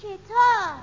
کتاب.